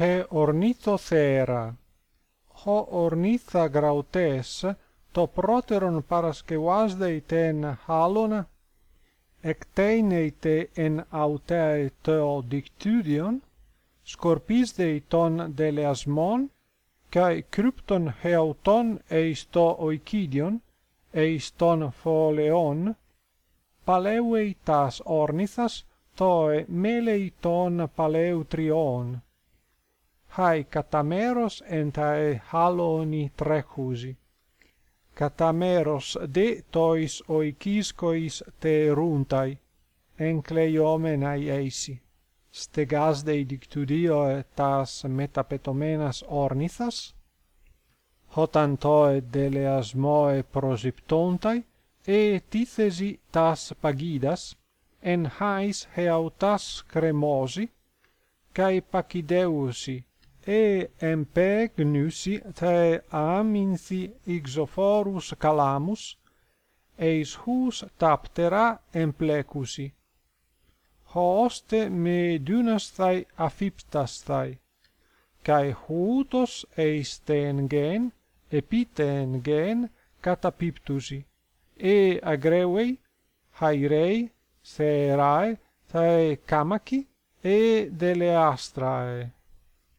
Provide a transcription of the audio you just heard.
he ornithocera, ho ornitha grautes, to proteron paraskevasdei ten halon, ecteineite en autae teo dictydion, scorpisdei ton deleasmon, kai krypton heauton eis to oikidion, eis ton pholeon, paleueitas ornithas, toe meleiton paleutrion hai katameros entae haloni trechusi. katameros de tois oikiscois te runtai, encleiomenai eisi. Stegas dei dictudio tas metapetomenas ornithas, hotantoe deleasmoe prosiptontai, e tithesi tas pagidas, en hais heautas cremosi, kai pacideusi ε εμπέγνουσι τε άμυνθι ηξοφόρους καλάμους, εις χούς τα πτερά εμπλέκουσι. Χώστε με δύνασθαι αφύπτασθαι, καί χούτος εις τέν γέν, επί τέν γέν, καταπίπτουσι. Ε αγρέουι, χαϊρέι, θεράι, θεε κάμακι, ε δελεάστραε.